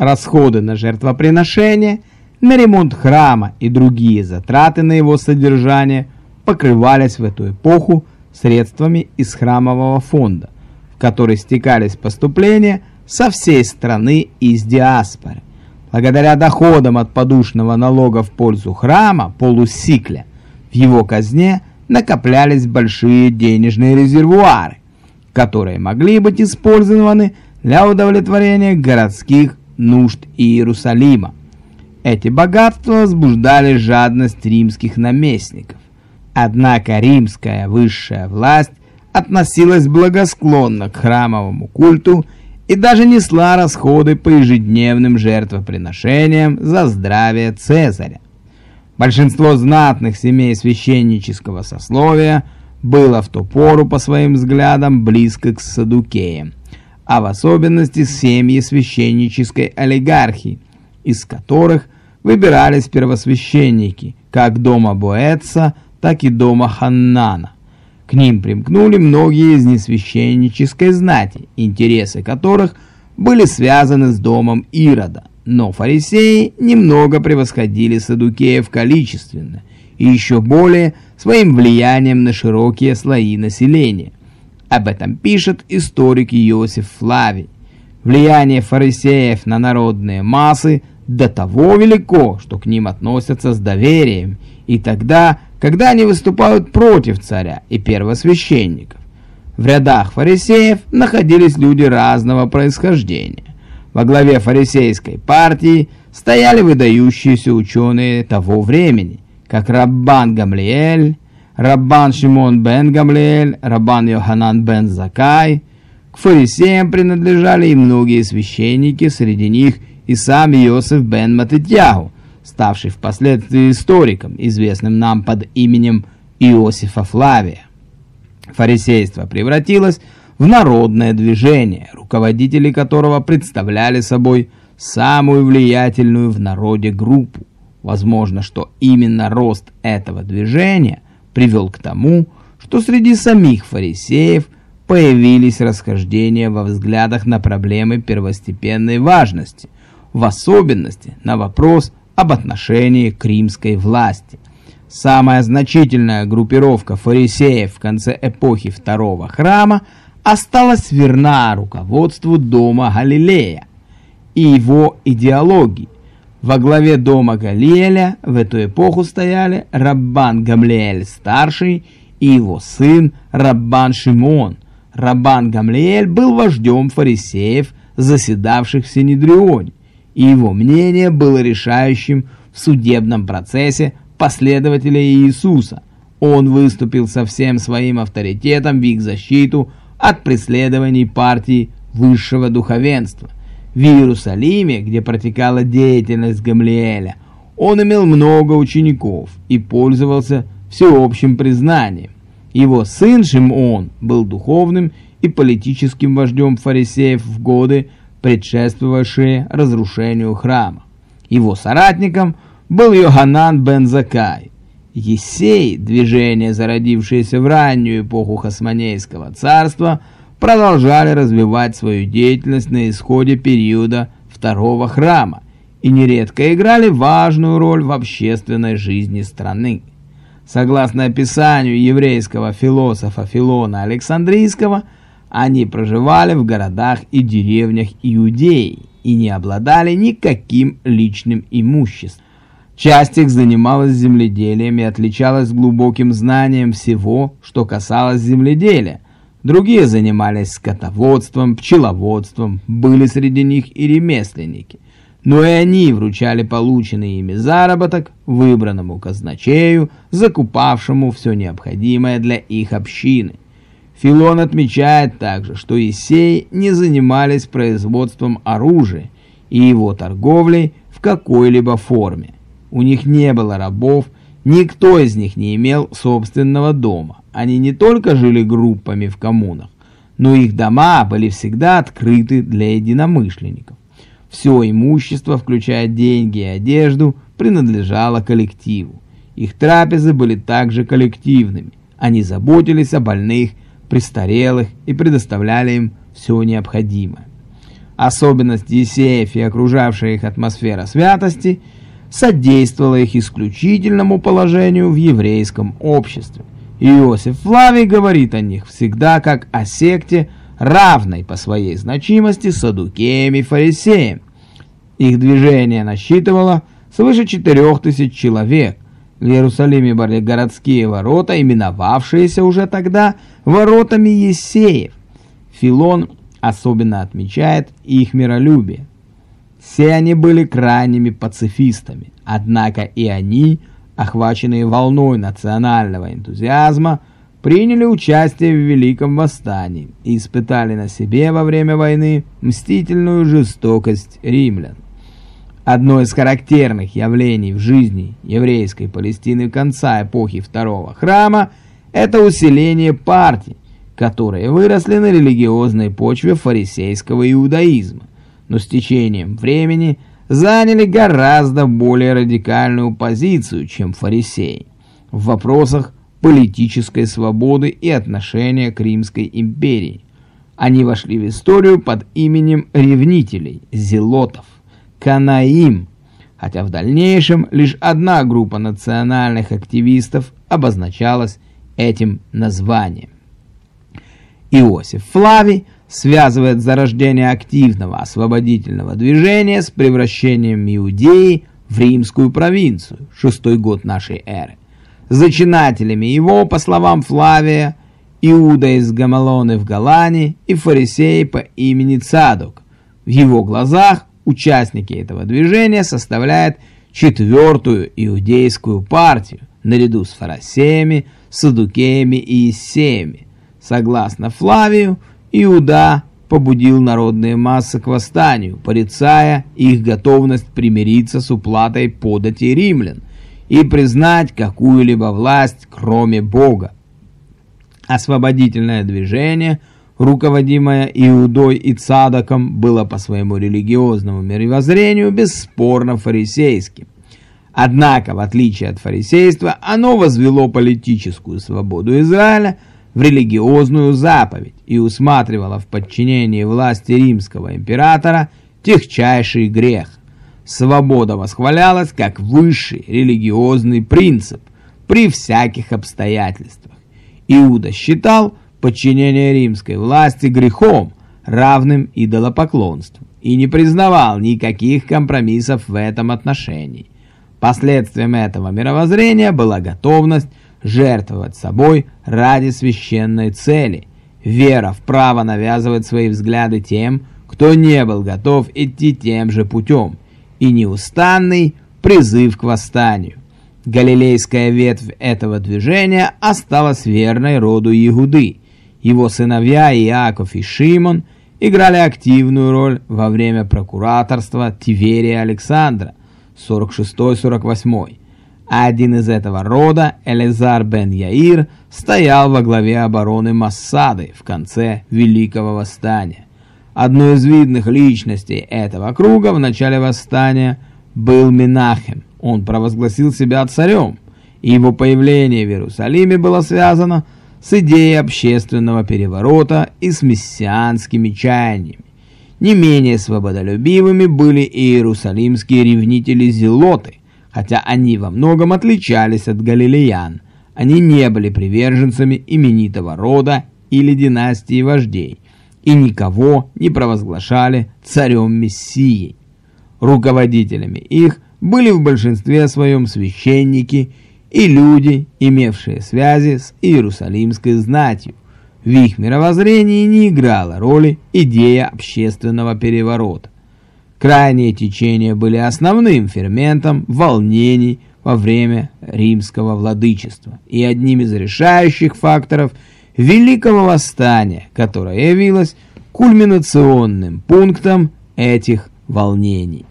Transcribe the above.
Расходы на жертвоприношение, на ремонт храма и другие затраты на его содержание покрывались в эту эпоху средствами из храмового фонда, в который стекались поступления со всей страны и из диаспоры. Благодаря доходам от подушного налога в пользу храма полусикля в его казне накоплялись большие денежные резервуары, которые могли быть использованы для удовлетворения городских нужд Иерусалима. Эти богатства возбуждали жадность римских наместников. Однако римская высшая власть относилась благосклонно к храмовому культу и даже несла расходы по ежедневным жертвоприношениям за здравие Цезаря. Большинство знатных семей священнического сословия было в ту пору по своим взглядам близко к садукеям, а в особенности семьи священнической олигархии, из которых выбирались первосвященники как дома Боэца, так и дома Ханнана. К ним примкнули многие из несвященнической знати, интересы которых были связаны с домом Ирода. Но фарисеи немного превосходили садукеев количественно и еще более своим влиянием на широкие слои населения. Об этом пишет историк Иосиф Флавий. Влияние фарисеев на народные массы до того велико, что к ним относятся с доверием, и тогда, когда они выступают против царя и первосвященников. В рядах фарисеев находились люди разного происхождения. Во главе фарисейской партии стояли выдающиеся ученые того времени, как Раббан Гамлиэль, Раббан Шимон бен Гамлиэль, Раббан Йоханан бен Закай. К фарисеям принадлежали и многие священники, среди них и сам Иосиф бен Матытьяху, ставший впоследствии историком, известным нам под именем Иосифа Флавия. Фарисейство превратилось в народное движение, руководители которого представляли собой самую влиятельную в народе группу. Возможно, что именно рост этого движения привел к тому, что среди самих фарисеев появились расхождения во взглядах на проблемы первостепенной важности, в особенности на вопрос об отношении к римской власти. Самая значительная группировка фарисеев в конце эпохи Второго храма – осталась верна руководству дома Галилея и его идеологии. Во главе дома Галиэля в эту эпоху стояли Раббан Гамлиэль старший и его сын Раббан Шимон. Раббан Гамлиэль был вождем фарисеев, заседавших в Синедрионе, и его мнение было решающим в судебном процессе последователя Иисуса. Он выступил со всем своим авторитетом в их защиту от преследований партии высшего духовенства. В Иерусалиме, где протекала деятельность Гамлиэля, он имел много учеников и пользовался всеобщим признанием. Его сын Шимон был духовным и политическим вождем фарисеев в годы, предшествовавшие разрушению храма. Его соратником был Йоханан бен Закай, Есей, движение, зародившееся в раннюю эпоху Хасманейского царства, продолжали развивать свою деятельность на исходе периода Второго храма и нередко играли важную роль в общественной жизни страны. Согласно описанию еврейского философа Филона Александрийского, они проживали в городах и деревнях Иудеи и не обладали никаким личным имуществом. Часть их занималась земледелием и отличалась глубоким знанием всего, что касалось земледелия. Другие занимались скотоводством, пчеловодством, были среди них и ремесленники. Но и они вручали полученный ими заработок выбранному казначею, закупавшему все необходимое для их общины. Филон отмечает также, что Исеи не занимались производством оружия и его торговлей в какой-либо форме. У них не было рабов, никто из них не имел собственного дома. Они не только жили группами в коммунах, но их дома были всегда открыты для единомышленников. Все имущество, включая деньги и одежду, принадлежало коллективу. Их трапезы были также коллективными. Они заботились о больных, престарелых и предоставляли им все необходимое. Особенность Есеев и окружавшая их атмосфера святости содействовала их исключительному положению в еврейском обществе. Иосиф Флавий говорит о них всегда как о секте, равной по своей значимости садукеям и фарисеям. Их движение насчитывало свыше четырех тысяч человек. В Иерусалиме были городские ворота, именовавшиеся уже тогда воротами Есеев. Филон особенно отмечает их миролюбие. Все они были крайними пацифистами, однако и они, охваченные волной национального энтузиазма, приняли участие в Великом Восстании и испытали на себе во время войны мстительную жестокость римлян. Одно из характерных явлений в жизни еврейской Палестины конца эпохи Второго Храма – это усиление партий, которые выросли на религиозной почве фарисейского иудаизма, но с течением времени заняли гораздо более радикальную позицию, чем фарисеи, в вопросах политической свободы и отношения к Римской империи. Они вошли в историю под именем ревнителей, зелотов, канаим, хотя в дальнейшем лишь одна группа национальных активистов обозначалась этим названием. Иосиф Флавий связывает зарождение активного освободительного движения с превращением Иудеи в римскую провинцию, шестой год нашей эры. Зачинателями его, по словам Флавия, Иуда из Гамалоны в Галане и фарисей по имени Цадок. В его глазах участники этого движения составляют четвертую иудейскую партию, наряду с фарисеями, садукеями и иссеями, Согласно Флавию, Иуда побудил народные массы к восстанию, порицая их готовность примириться с уплатой подати римлян и признать какую-либо власть, кроме Бога. Освободительное движение, руководимое Иудой и Цадоком, было по своему религиозному мировоззрению бесспорно фарисейским. Однако, в отличие от фарисейства, оно возвело политическую свободу Израиля – в религиозную заповедь и усматривала в подчинении власти римского императора техчайший грех. Свобода восхвалялась как высший религиозный принцип при всяких обстоятельствах. Иуда считал подчинение римской власти грехом, равным идолопоклонству, и не признавал никаких компромиссов в этом отношении. Последствием этого мировоззрения была готовность жертвовать собой ради священной цели. Вера в право навязывать свои взгляды тем, кто не был готов идти тем же путем, и неустанный призыв к восстанию. Галилейская ветвь этого движения осталась верной роду Иуды. Его сыновья Иаков и Шимон играли активную роль во время прокураторства Тиверия Александра 46-48 а один из этого рода, Элизар бен Яир, стоял во главе обороны Массады в конце Великого Восстания. Одной из видных личностей этого круга в начале восстания был Минахем. Он провозгласил себя царем, и его появление в Иерусалиме было связано с идеей общественного переворота и с мессианскими чаяниями. Не менее свободолюбивыми были и иерусалимские ревнители-зелоты, Хотя они во многом отличались от галилеян, они не были приверженцами именитого рода или династии вождей и никого не провозглашали царем-мессией. Руководителями их были в большинстве своем священники и люди, имевшие связи с Иерусалимской знатью. В их мировоззрении не играла роли идея общественного переворота. Крайние течения были основным ферментом волнений во время римского владычества и одним из решающих факторов Великого Восстания, которое явилось кульминационным пунктом этих волнений.